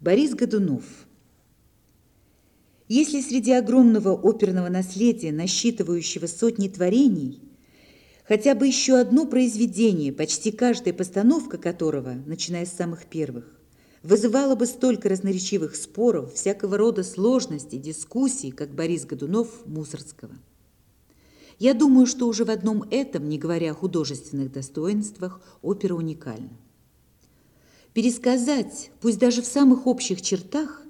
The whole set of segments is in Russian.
Борис Годунов. Если среди огромного оперного наследия, насчитывающего сотни творений, хотя бы еще одно произведение, почти каждая постановка которого, начиная с самых первых, вызывала бы столько разноречивых споров, всякого рода сложностей, дискуссий, как Борис Годунов Мусорского. Я думаю, что уже в одном этом, не говоря о художественных достоинствах, опера уникальна. Пересказать, пусть даже в самых общих чертах,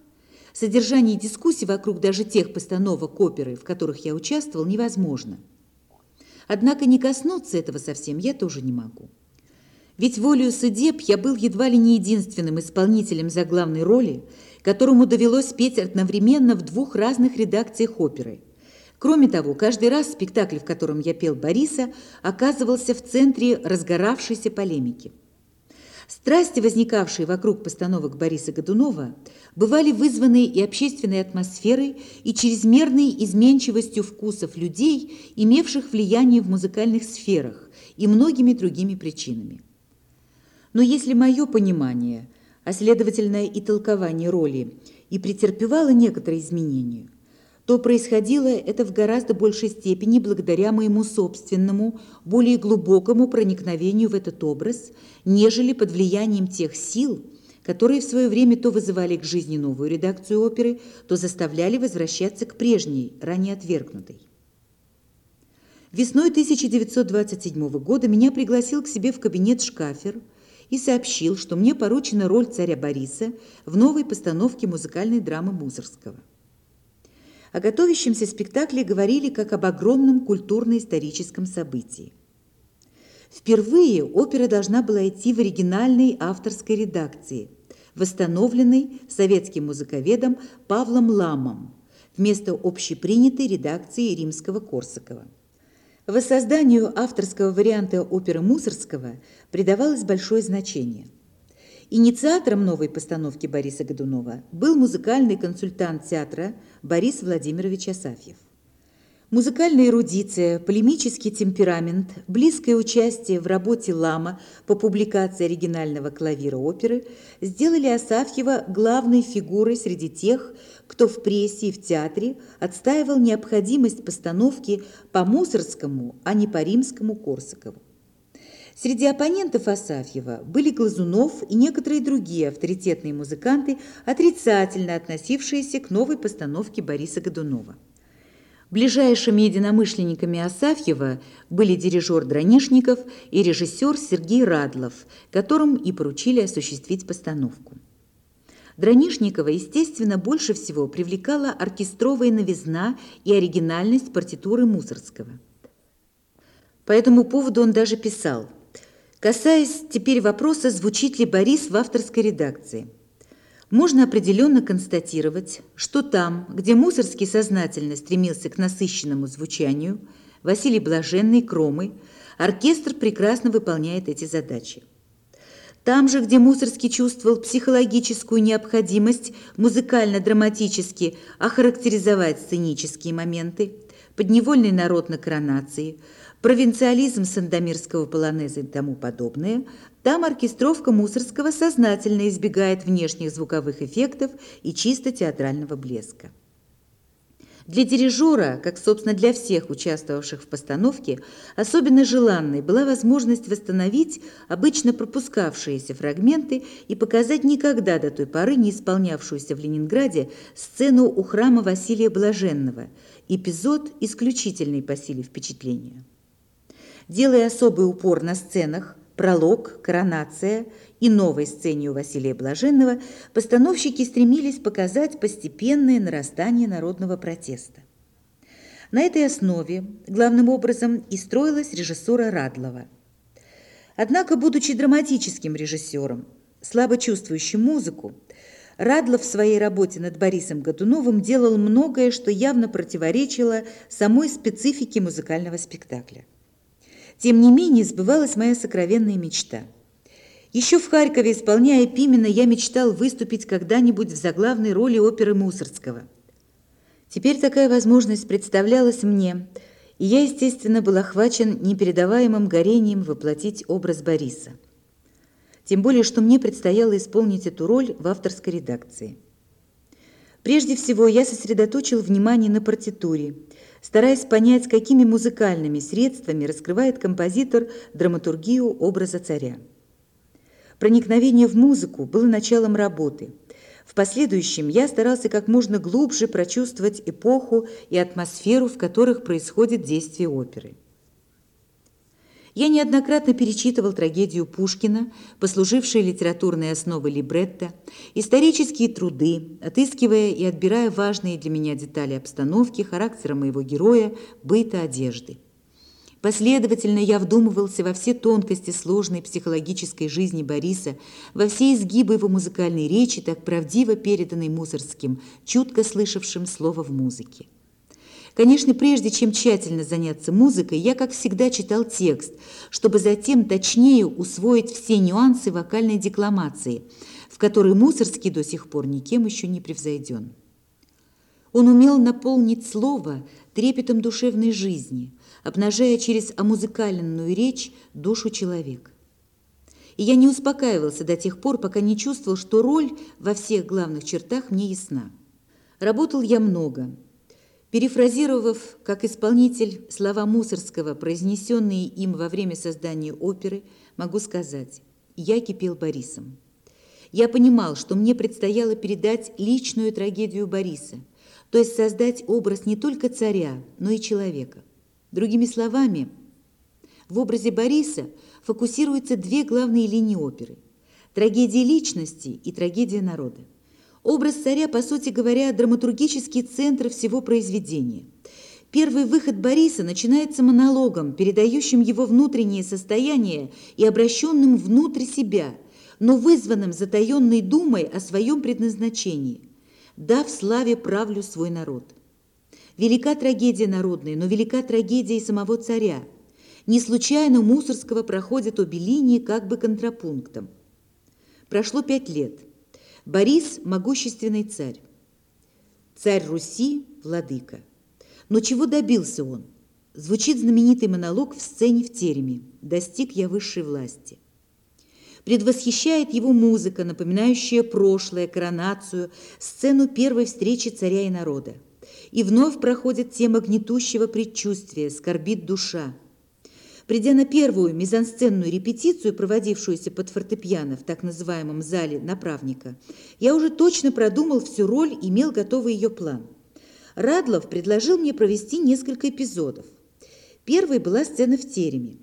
содержание дискуссий вокруг даже тех постановок оперы, в которых я участвовал, невозможно. Однако не коснуться этого совсем я тоже не могу. Ведь волею судеб я был едва ли не единственным исполнителем заглавной роли, которому довелось петь одновременно в двух разных редакциях оперы – Кроме того, каждый раз спектакль, в котором я пел Бориса, оказывался в центре разгоравшейся полемики. Страсти, возникавшие вокруг постановок Бориса Годунова, бывали вызваны и общественной атмосферой, и чрезмерной изменчивостью вкусов людей, имевших влияние в музыкальных сферах, и многими другими причинами. Но если мое понимание, а следовательно и толкование роли, и претерпевало некоторые изменения – то происходило это в гораздо большей степени благодаря моему собственному, более глубокому проникновению в этот образ, нежели под влиянием тех сил, которые в свое время то вызывали к жизни новую редакцию оперы, то заставляли возвращаться к прежней, ранее отвергнутой. Весной 1927 года меня пригласил к себе в кабинет Шкафер и сообщил, что мне поручена роль царя Бориса в новой постановке музыкальной драмы Мусорского. О готовящемся спектакле говорили как об огромном культурно-историческом событии. Впервые опера должна была идти в оригинальной авторской редакции, восстановленной советским музыковедом Павлом Ламом вместо общепринятой редакции римского Корсакова. Воссозданию авторского варианта оперы Мусорского придавалось большое значение – Инициатором новой постановки Бориса Годунова был музыкальный консультант театра Борис Владимирович Асафьев. Музыкальная эрудиция, полемический темперамент, близкое участие в работе Лама по публикации оригинального клавира оперы сделали Асафьева главной фигурой среди тех, кто в прессе и в театре отстаивал необходимость постановки по Мусорскому, а не по римскому Корсакову. Среди оппонентов Асафьева были Глазунов и некоторые другие авторитетные музыканты, отрицательно относившиеся к новой постановке Бориса Годунова. Ближайшими единомышленниками Асафьева были дирижер Дранишников и режиссер Сергей Радлов, которым и поручили осуществить постановку. Дранишникова, естественно, больше всего привлекала оркестровая новизна и оригинальность партитуры Мусорского. По этому поводу он даже писал – Касаясь теперь вопроса, звучит ли Борис в авторской редакции. Можно определенно констатировать, что там, где Мусорский сознательно стремился к насыщенному звучанию, Василий Блаженный, Кромы, оркестр прекрасно выполняет эти задачи. Там же, где Мусорский чувствовал психологическую необходимость музыкально-драматически охарактеризовать сценические моменты, подневольный народ на коронации – провинциализм сандомирского полонеза и тому подобное, там оркестровка Мусорского сознательно избегает внешних звуковых эффектов и чисто театрального блеска. Для дирижера, как, собственно, для всех участвовавших в постановке, особенно желанной была возможность восстановить обычно пропускавшиеся фрагменты и показать никогда до той поры не исполнявшуюся в Ленинграде сцену у храма Василия Блаженного, эпизод, исключительный по силе впечатления. Делая особый упор на сценах пролог, коронация и новой сцене у Василия Блаженного, постановщики стремились показать постепенное нарастание народного протеста. На этой основе главным образом и строилась режиссура Радлова. Однако, будучи драматическим режиссером, слабо чувствующим музыку, Радлов в своей работе над Борисом Годуновым делал многое, что явно противоречило самой специфике музыкального спектакля. Тем не менее, сбывалась моя сокровенная мечта. Еще в Харькове, исполняя Пимена, я мечтал выступить когда-нибудь в заглавной роли оперы Мусорского. Теперь такая возможность представлялась мне, и я, естественно, был охвачен непередаваемым горением воплотить образ Бориса. тем более, что мне предстояло исполнить эту роль в авторской редакции. Прежде всего, я сосредоточил внимание на партитуре, стараясь понять, какими музыкальными средствами раскрывает композитор драматургию образа царя. Проникновение в музыку было началом работы. В последующем я старался как можно глубже прочувствовать эпоху и атмосферу, в которых происходит действие оперы. Я неоднократно перечитывал трагедию Пушкина, послужившие литературной основой либретто, исторические труды, отыскивая и отбирая важные для меня детали обстановки, характера моего героя, быта, одежды. Последовательно я вдумывался во все тонкости сложной психологической жизни Бориса, во все изгибы его музыкальной речи, так правдиво переданной Мусорским, чутко слышавшим слово в музыке. Конечно, прежде чем тщательно заняться музыкой, я, как всегда, читал текст, чтобы затем точнее усвоить все нюансы вокальной декламации, в которой Мусорский до сих пор никем еще не превзойден. Он умел наполнить слово трепетом душевной жизни – обнажая через омузыкальную речь душу человека. И я не успокаивался до тех пор, пока не чувствовал, что роль во всех главных чертах мне ясна. Работал я много. Перефразировав, как исполнитель, слова Мусорского, произнесенные им во время создания оперы, могу сказать, я кипел Борисом. Я понимал, что мне предстояло передать личную трагедию Бориса, то есть создать образ не только царя, но и человека. Другими словами, в образе Бориса фокусируются две главные линии оперы – трагедия личности и трагедия народа. Образ царя, по сути говоря, драматургический центр всего произведения. Первый выход Бориса начинается монологом, передающим его внутреннее состояние и обращенным внутрь себя, но вызванным затаенной думой о своем предназначении – «Дав славе правлю свой народ». Велика трагедия народная, но велика трагедия и самого царя. Не случайно Мусорского проходят обе линии как бы контрапунктом. Прошло пять лет. Борис – могущественный царь. Царь Руси – владыка. Но чего добился он? Звучит знаменитый монолог в сцене в тереме «Достиг я высшей власти». Предвосхищает его музыка, напоминающая прошлое, коронацию, сцену первой встречи царя и народа и вновь проходит тема гнетущего предчувствия, скорбит душа. Придя на первую мизансценную репетицию, проводившуюся под фортепиано в так называемом зале направника, я уже точно продумал всю роль, имел готовый ее план. Радлов предложил мне провести несколько эпизодов. Первой была сцена в тереме.